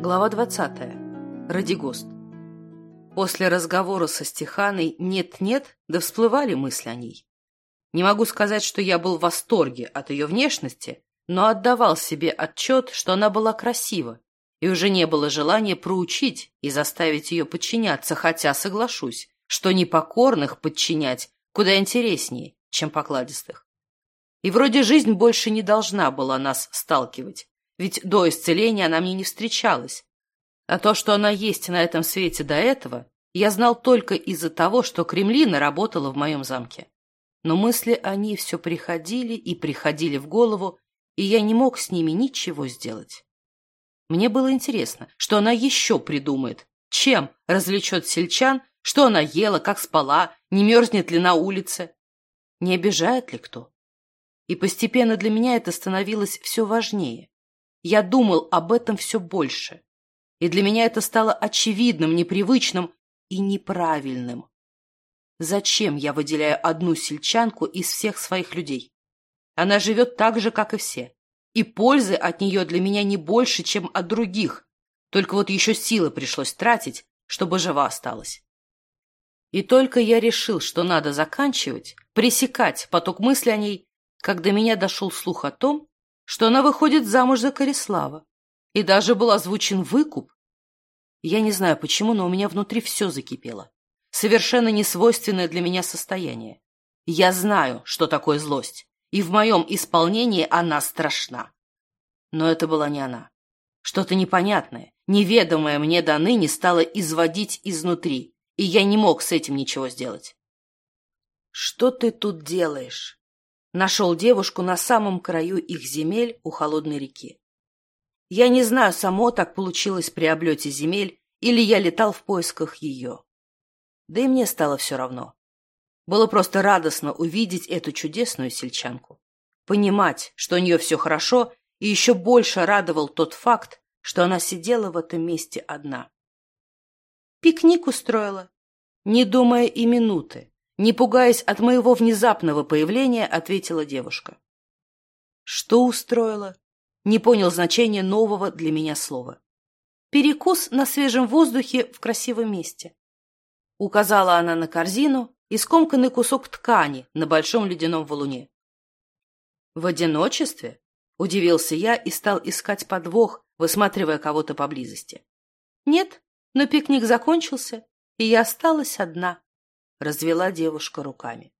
Глава 20. Радигост. После разговора со Стеханой «нет-нет», да всплывали мысли о ней. Не могу сказать, что я был в восторге от ее внешности, но отдавал себе отчет, что она была красива, и уже не было желания проучить и заставить ее подчиняться, хотя соглашусь, что непокорных подчинять куда интереснее, чем покладистых. И вроде жизнь больше не должна была нас сталкивать, ведь до исцеления она мне не встречалась. А то, что она есть на этом свете до этого, я знал только из-за того, что Кремлина работала в моем замке. Но мысли о ней все приходили и приходили в голову, и я не мог с ними ничего сделать. Мне было интересно, что она еще придумает, чем развлечет сельчан, что она ела, как спала, не мерзнет ли на улице, не обижает ли кто. И постепенно для меня это становилось все важнее. Я думал об этом все больше. И для меня это стало очевидным, непривычным и неправильным. Зачем я выделяю одну сельчанку из всех своих людей? Она живет так же, как и все. И пользы от нее для меня не больше, чем от других. Только вот еще силы пришлось тратить, чтобы жива осталась. И только я решил, что надо заканчивать, пресекать поток мысли о ней, когда меня дошел слух о том, что она выходит замуж за Корислава. И даже был озвучен выкуп. Я не знаю почему, но у меня внутри все закипело. Совершенно несвойственное для меня состояние. Я знаю, что такое злость, и в моем исполнении она страшна. Но это была не она. Что-то непонятное, неведомое мне до ныне стало изводить изнутри, и я не мог с этим ничего сделать. «Что ты тут делаешь?» Нашел девушку на самом краю их земель у холодной реки. Я не знаю, само так получилось при облете земель, или я летал в поисках ее. Да и мне стало все равно. Было просто радостно увидеть эту чудесную сельчанку. Понимать, что у нее все хорошо, и еще больше радовал тот факт, что она сидела в этом месте одна. Пикник устроила, не думая и минуты, не пугаясь от моего внезапного появления, ответила девушка. Что устроила? Не понял значения нового для меня слова. Перекус на свежем воздухе в красивом месте. Указала она на корзину и скомканный кусок ткани на большом ледяном валуне. В одиночестве? Удивился я и стал искать подвох, высматривая кого-то поблизости. Нет, но пикник закончился, и я осталась одна. — развела девушка руками.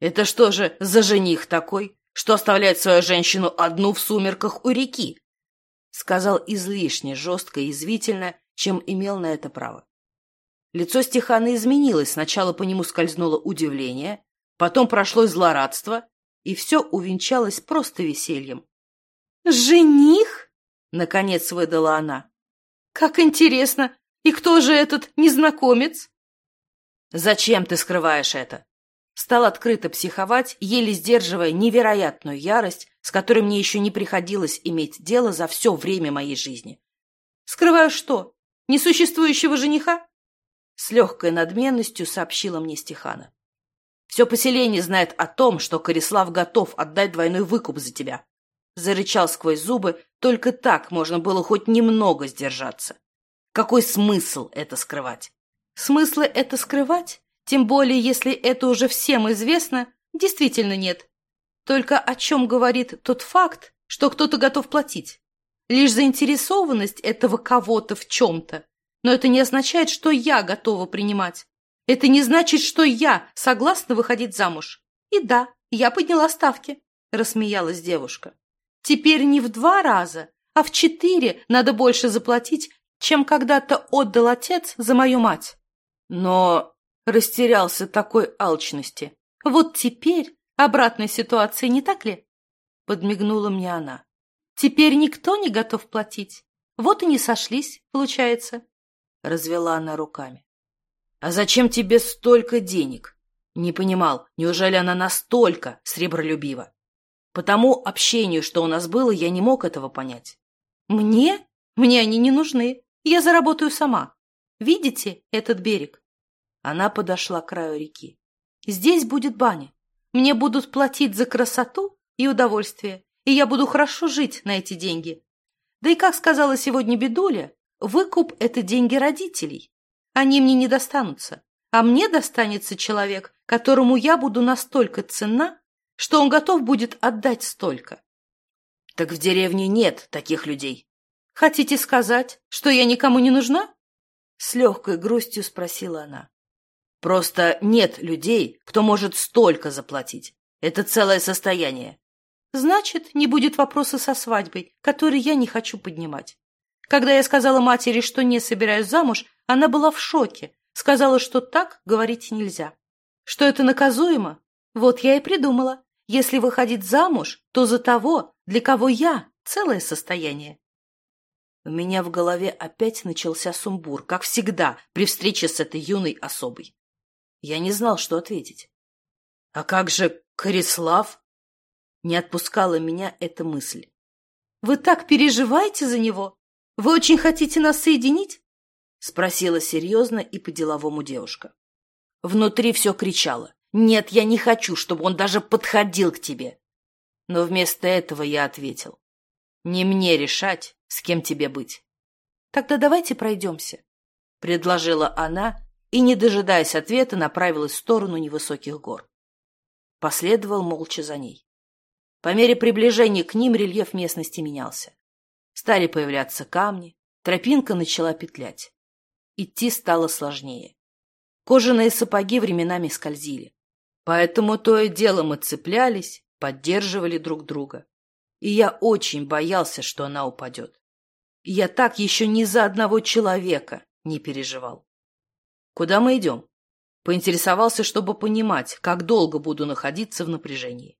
«Это что же за жених такой, что оставляет свою женщину одну в сумерках у реки?» — сказал излишне жестко и извительно, чем имел на это право. Лицо Стехана изменилось, сначала по нему скользнуло удивление, потом прошло злорадство, и все увенчалось просто весельем. «Жених?» — наконец выдала она. «Как интересно! И кто же этот незнакомец?» «Зачем ты скрываешь это?» Стал открыто психовать, еле сдерживая невероятную ярость, с которой мне еще не приходилось иметь дело за все время моей жизни. «Скрываю что? Несуществующего жениха?» С легкой надменностью сообщила мне Стехана. «Все поселение знает о том, что Корислав готов отдать двойной выкуп за тебя». Зарычал сквозь зубы, только так можно было хоть немного сдержаться. Какой смысл это скрывать? Смысла это скрывать, тем более если это уже всем известно, действительно нет. Только о чем говорит тот факт, что кто-то готов платить? Лишь заинтересованность этого кого-то в чем-то. Но это не означает, что я готова принимать. Это не значит, что я согласна выходить замуж. И да, я подняла ставки, рассмеялась девушка. Теперь не в два раза, а в четыре надо больше заплатить, чем когда-то отдал отец за мою мать. Но растерялся такой алчности. Вот теперь обратной ситуации не так ли? Подмигнула мне она. Теперь никто не готов платить. Вот и не сошлись, получается. Развела она руками. А зачем тебе столько денег? Не понимал, неужели она настолько сребролюбива? По тому общению, что у нас было, я не мог этого понять. Мне? Мне они не нужны. Я заработаю сама. Видите этот берег? Она подошла к краю реки. «Здесь будет баня. Мне будут платить за красоту и удовольствие, и я буду хорошо жить на эти деньги. Да и, как сказала сегодня Бедуля, выкуп – это деньги родителей. Они мне не достанутся, а мне достанется человек, которому я буду настолько ценна, что он готов будет отдать столько. Так в деревне нет таких людей. Хотите сказать, что я никому не нужна? С легкой грустью спросила она. Просто нет людей, кто может столько заплатить. Это целое состояние. Значит, не будет вопроса со свадьбой, который я не хочу поднимать. Когда я сказала матери, что не собираюсь замуж, она была в шоке. Сказала, что так говорить нельзя. Что это наказуемо? Вот я и придумала. Если выходить замуж, то за того, для кого я целое состояние. У меня в голове опять начался сумбур, как всегда, при встрече с этой юной особой. Я не знал, что ответить. А как же Корислав? Не отпускала меня эта мысль. «Вы так переживаете за него? Вы очень хотите нас соединить?» Спросила серьезно и по-деловому девушка. Внутри все кричало. «Нет, я не хочу, чтобы он даже подходил к тебе!» Но вместо этого я ответил. «Не мне решать, с кем тебе быть». «Тогда давайте пройдемся», — предложила она и, не дожидаясь ответа, направилась в сторону невысоких гор. Последовал молча за ней. По мере приближения к ним рельеф местности менялся. Стали появляться камни, тропинка начала петлять. Идти стало сложнее. Кожаные сапоги временами скользили. Поэтому то и дело мы цеплялись, поддерживали друг друга. И я очень боялся, что она упадет. И я так еще ни за одного человека не переживал. «Куда мы идем?» Поинтересовался, чтобы понимать, как долго буду находиться в напряжении.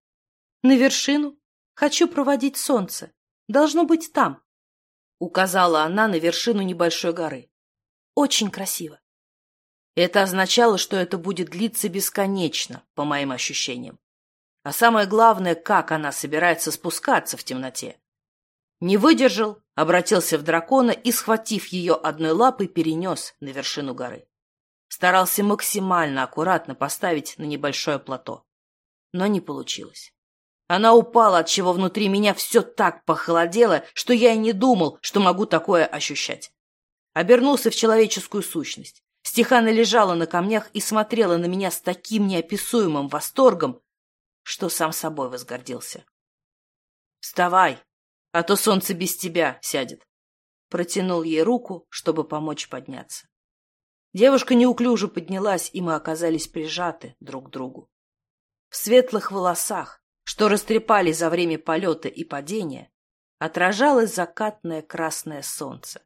На вершину. Хочу проводить солнце. Должно быть там. Указала она на вершину небольшой горы. Очень красиво. Это означало, что это будет длиться бесконечно, по моим ощущениям. А самое главное, как она собирается спускаться в темноте. Не выдержал, обратился в дракона и, схватив ее одной лапой, перенес на вершину горы. Старался максимально аккуратно поставить на небольшое плато. Но не получилось. Она упала, от чего внутри меня все так похолодело, что я и не думал, что могу такое ощущать. Обернулся в человеческую сущность. Стехана лежала на камнях и смотрела на меня с таким неописуемым восторгом, что сам собой возгордился. «Вставай, а то солнце без тебя сядет», протянул ей руку, чтобы помочь подняться. Девушка неуклюже поднялась, и мы оказались прижаты друг к другу. В светлых волосах, что растрепали за время полета и падения, отражалось закатное красное солнце.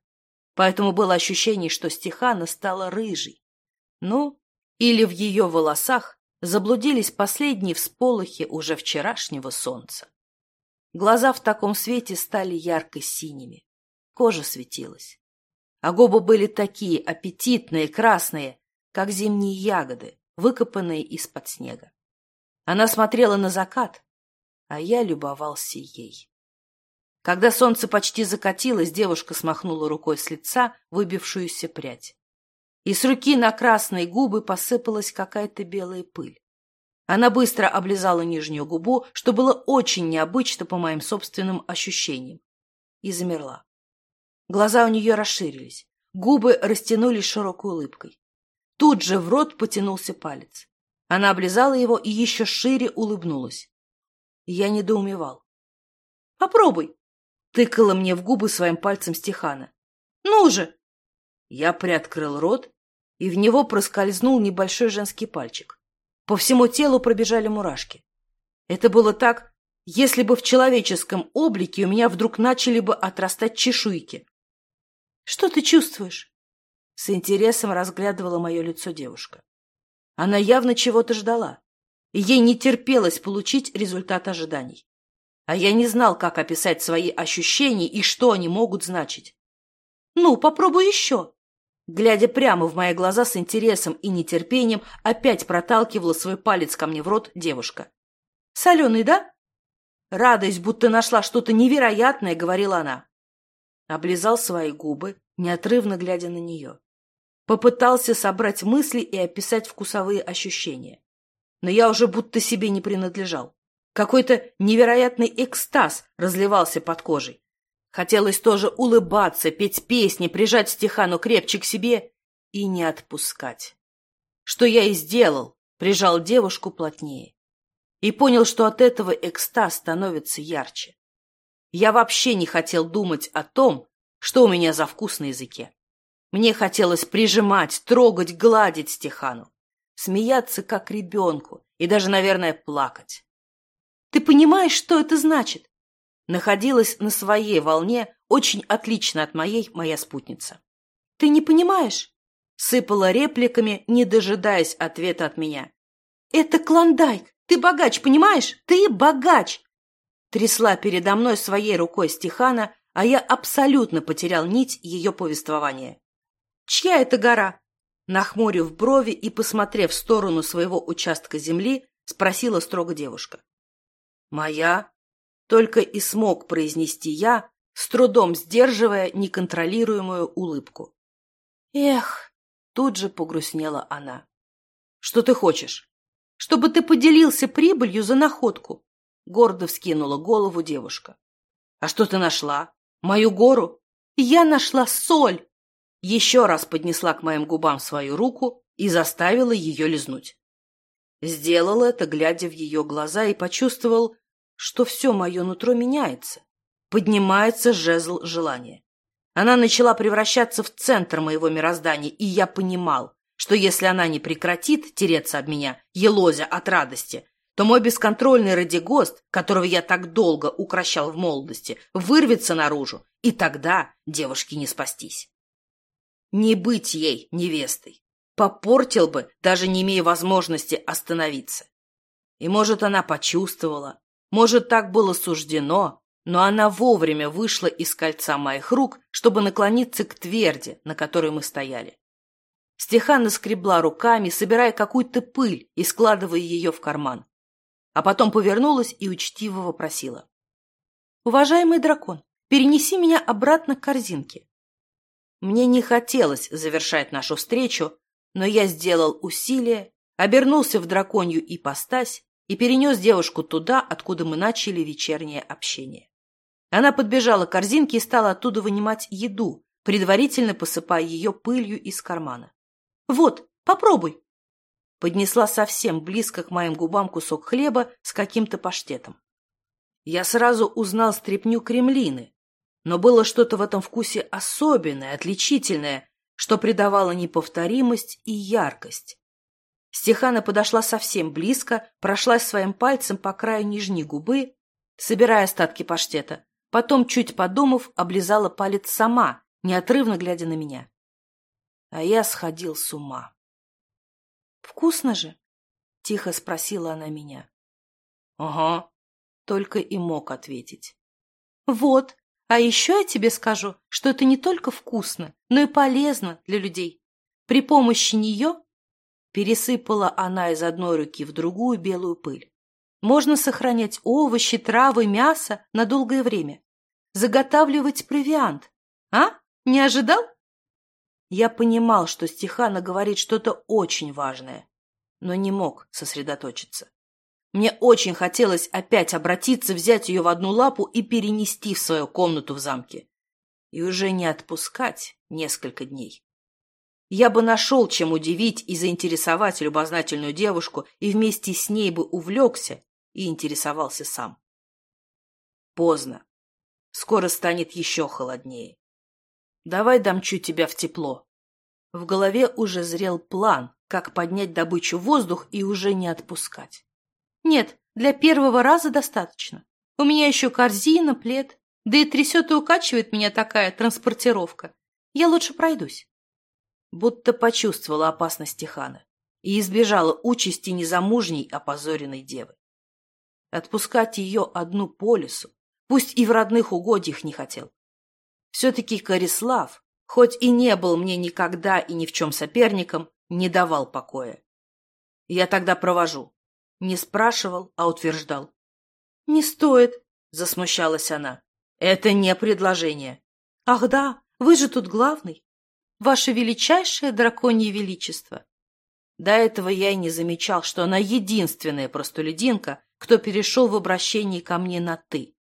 Поэтому было ощущение, что Стехана стала рыжей. Ну, или в ее волосах заблудились последние всполохи уже вчерашнего солнца. Глаза в таком свете стали ярко-синими. Кожа светилась. А губы были такие аппетитные, красные, как зимние ягоды, выкопанные из-под снега. Она смотрела на закат, а я любовался ей. Когда солнце почти закатилось, девушка смахнула рукой с лица выбившуюся прядь. И с руки на красные губы посыпалась какая-то белая пыль. Она быстро облизала нижнюю губу, что было очень необычно по моим собственным ощущениям, и замерла. Глаза у нее расширились, губы растянулись широкой улыбкой. Тут же в рот потянулся палец. Она облизала его и еще шире улыбнулась. Я недоумевал. «Попробуй!» — тыкала мне в губы своим пальцем Стехана. «Ну же!» Я приоткрыл рот, и в него проскользнул небольшой женский пальчик. По всему телу пробежали мурашки. Это было так, если бы в человеческом облике у меня вдруг начали бы отрастать чешуйки. «Что ты чувствуешь?» С интересом разглядывала мое лицо девушка. Она явно чего-то ждала ей не терпелось получить результат ожиданий. А я не знал, как описать свои ощущения и что они могут значить. «Ну, попробуй еще!» Глядя прямо в мои глаза с интересом и нетерпением, опять проталкивала свой палец ко мне в рот девушка. «Соленый, да?» Радость, будто нашла что-то невероятное, говорила она. Облизал свои губы, неотрывно глядя на нее. Попытался собрать мысли и описать вкусовые ощущения но я уже будто себе не принадлежал. Какой-то невероятный экстаз разливался под кожей. Хотелось тоже улыбаться, петь песни, прижать Стехану крепче к себе и не отпускать. Что я и сделал, прижал девушку плотнее. И понял, что от этого экстаз становится ярче. Я вообще не хотел думать о том, что у меня за вкус на языке. Мне хотелось прижимать, трогать, гладить Стехану, смеяться как ребенку и даже, наверное, плакать. Ты понимаешь, что это значит? Находилась на своей волне, очень отлично от моей, моя спутница. Ты не понимаешь? Сыпала репликами, не дожидаясь ответа от меня. Это клондайк. Ты богач, понимаешь? Ты богач. Трясла передо мной своей рукой Стехана, а я абсолютно потерял нить ее повествования. «Чья это гора?» Нахмурив брови и посмотрев в сторону своего участка земли, спросила строго девушка. «Моя?» Только и смог произнести я, с трудом сдерживая неконтролируемую улыбку. «Эх!» — тут же погрустнела она. «Что ты хочешь?» «Чтобы ты поделился прибылью за находку!» Гордо вскинула голову девушка. «А что ты нашла? Мою гору?» «Я нашла соль!» Еще раз поднесла к моим губам свою руку и заставила ее лизнуть. Сделал это, глядя в ее глаза, и почувствовал, что все мое нутро меняется. Поднимается жезл желания. Она начала превращаться в центр моего мироздания, и я понимал, что если она не прекратит тереться об меня, елозя от радости, то мой бесконтрольный радигост, которого я так долго укращал в молодости, вырвется наружу, и тогда девушке не спастись. Не быть ей невестой. Попортил бы, даже не имея возможности остановиться. И, может, она почувствовала, может, так было суждено, но она вовремя вышла из кольца моих рук, чтобы наклониться к тверди, на которой мы стояли. Стехана скребла руками, собирая какую-то пыль и складывая ее в карман а потом повернулась и учтиво вопросила. «Уважаемый дракон, перенеси меня обратно к корзинке». Мне не хотелось завершать нашу встречу, но я сделал усилие, обернулся в драконью ипостась и перенес девушку туда, откуда мы начали вечернее общение. Она подбежала к корзинке и стала оттуда вынимать еду, предварительно посыпая ее пылью из кармана. «Вот, попробуй!» Поднесла совсем близко к моим губам кусок хлеба с каким-то паштетом. Я сразу узнал стряпню кремлины, но было что-то в этом вкусе особенное, отличительное, что придавало неповторимость и яркость. Стехана подошла совсем близко, прошлась своим пальцем по краю нижней губы, собирая остатки паштета, потом, чуть подумав, облизала палец сама, неотрывно глядя на меня. А я сходил с ума. «Вкусно же?» — тихо спросила она меня. «Ага», — только и мог ответить. «Вот, а еще я тебе скажу, что это не только вкусно, но и полезно для людей. При помощи нее пересыпала она из одной руки в другую белую пыль. Можно сохранять овощи, травы, мясо на долгое время. Заготавливать провиант. А? Не ожидал? Я понимал, что Стехана говорит что-то очень важное, но не мог сосредоточиться. Мне очень хотелось опять обратиться, взять ее в одну лапу и перенести в свою комнату в замке. И уже не отпускать несколько дней. Я бы нашел, чем удивить и заинтересовать любознательную девушку, и вместе с ней бы увлекся и интересовался сам. Поздно. Скоро станет еще холоднее. Давай дамчу тебя в тепло. В голове уже зрел план, как поднять добычу в воздух и уже не отпускать. Нет, для первого раза достаточно. У меня еще корзина, плед. Да и трясет и укачивает меня такая транспортировка. Я лучше пройдусь. Будто почувствовала опасность Тихана и избежала участи незамужней опозоренной девы. Отпускать ее одну по лесу, пусть и в родных угодьях не хотел. Все-таки Корислав, хоть и не был мне никогда и ни в чем соперником, не давал покоя. Я тогда провожу. Не спрашивал, а утверждал. — Не стоит, — засмущалась она. — Это не предложение. — Ах да, вы же тут главный. Ваше величайшее драконье величество. До этого я и не замечал, что она единственная простолюдинка, кто перешел в обращении ко мне на «ты».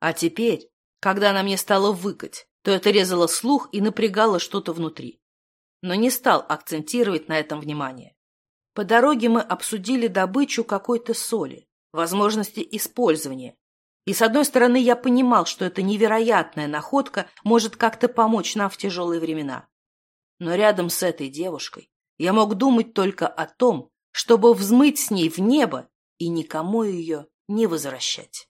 А теперь Когда она мне стала выкать, то это резало слух и напрягало что-то внутри. Но не стал акцентировать на этом внимание. По дороге мы обсудили добычу какой-то соли, возможности использования. И с одной стороны, я понимал, что эта невероятная находка может как-то помочь нам в тяжелые времена. Но рядом с этой девушкой я мог думать только о том, чтобы взмыть с ней в небо и никому ее не возвращать.